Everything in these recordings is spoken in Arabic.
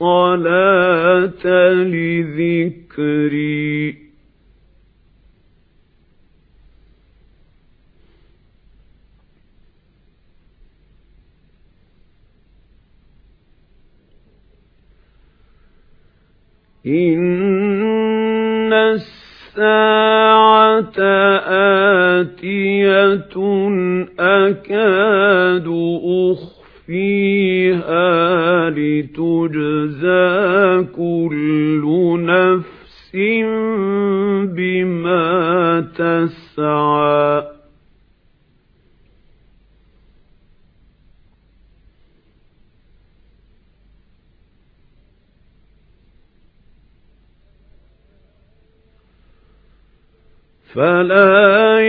الصَّلَاةَ لِذِكْرِي. إِنَّ السَّاعَةَ آتِيَةٌ أَكَادُ أُخْفِيهَا لِتُجْزَى كُلُّ نَفْسٍ بِمَا تَسْعَىٰ. فَلَا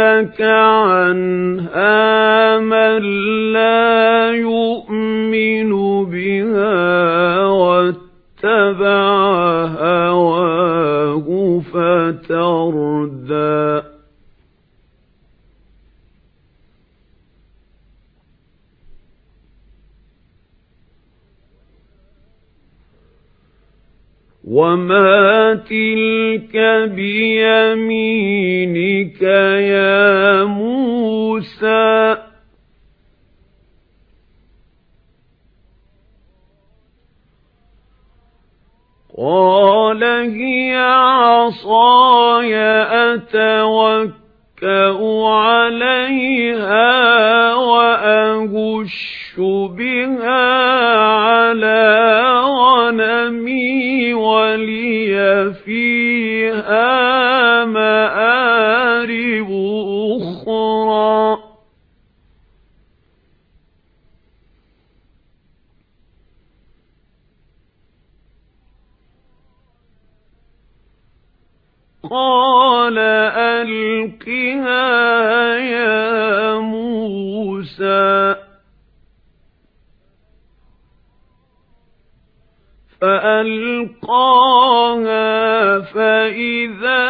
يَصُدَّنَّكَ عَنْهَا مَن لَّا يُؤْمِنُ بِهَا وَاتَّبَعَ هَوَاهُ فَتَرْدَىٰ وَمَا تِلْكَ بِيَمِينِكَ يَا مُوسَى قَالَ هِيَ عَصَايَ أَتَوَكَّأُ عَلَيْهَا وَأَهُشُّ بِهَا أُخْرَىٰ. قَالَ أَلْقِهَا يَا مُوسَى. فَأَلْقَاهَا فَإِذَا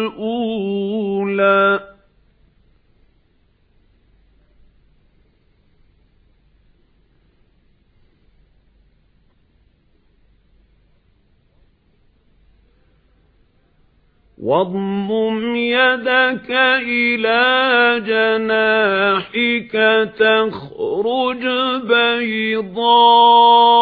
وَاضْمُمْ يَدَكَ إِلَى جَنَاحِكَ تَخْرُجْ بَيْضَاءَ.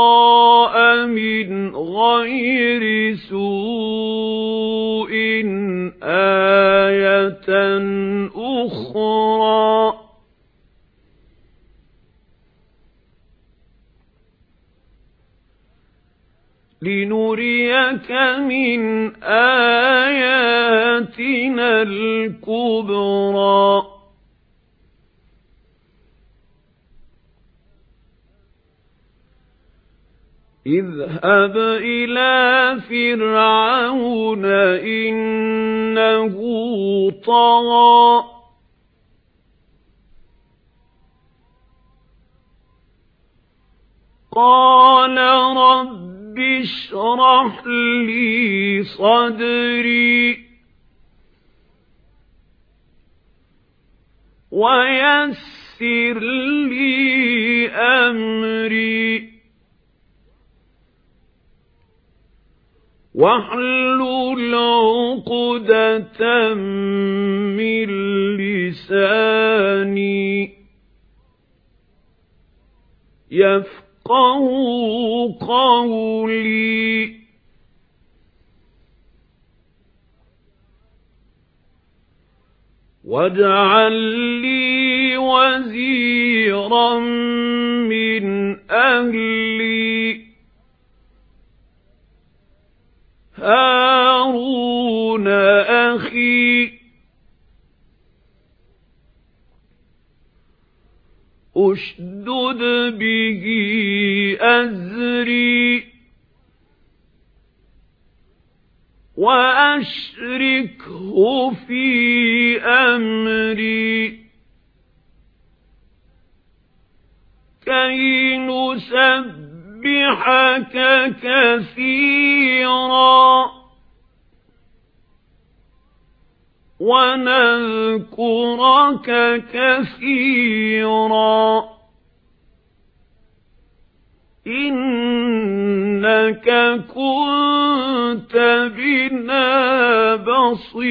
لِنُرِيَكَ مِنْ آيَاتِنَا الْكُبْرَى. اذْهَبْ إِلَى فِرْعَوْنَ إِنَّهُ طَغَى. قَالَ رَبِّ رَبِّ اشْرَحْ لِي صَدْرِي وَيَسِّرْ لِي أَمْرِي. وَاحْلُلْ عُقْدَةً مِّن لِّسَانِي. يَفْقَهُوا قَوْلِي. وَاجْعَل لِّي وَزِيرًا مِّنْ أَهْلِي. هَارُونَ أَخِي. أشدد به أزري وأشركه في أمري كي نسبحك كثيرا. ونذكرك كثيرا. إنك كنت بنا بصيرا.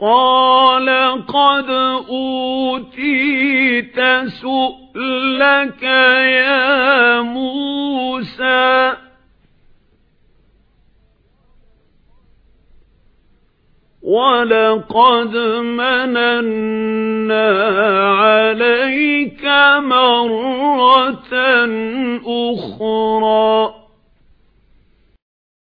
قال قد أوتيت سؤلك يا موسى. وَلَقَدْ مَنَنَّا عَلَيْكَ مَرَّةً أُخْرَى.